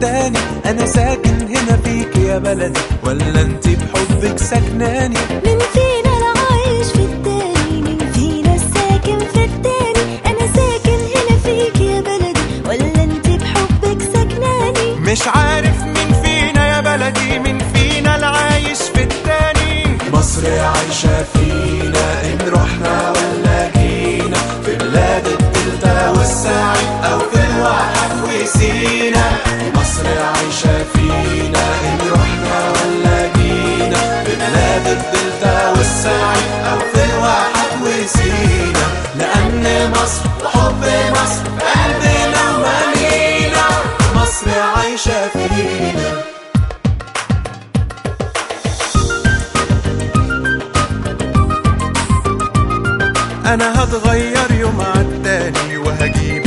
ساكن هنا فيك يا بلدي. ولا أنت بحبك سكناني من فينا العايش في التاني؟ من فينا الساكن في التاني؟ أنا ساكن هنا فيك يا بلدي. ولا أنت بحبك سكناني مش عارف مين فينا يا بلدي. مين فينا العايش في التاني. مصر عايشة فينا عايشة فينا إن رحنا ولا جينا في بلاد الدلتا والسعي أو في الواحد وسينا لأن مصر وحب مصر قلبنا ومالينا مصر عايشة فينا. أنا هتغير يوم عالتاني وهجيب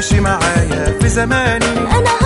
سكه وتعيشي معايا في زماني. أنا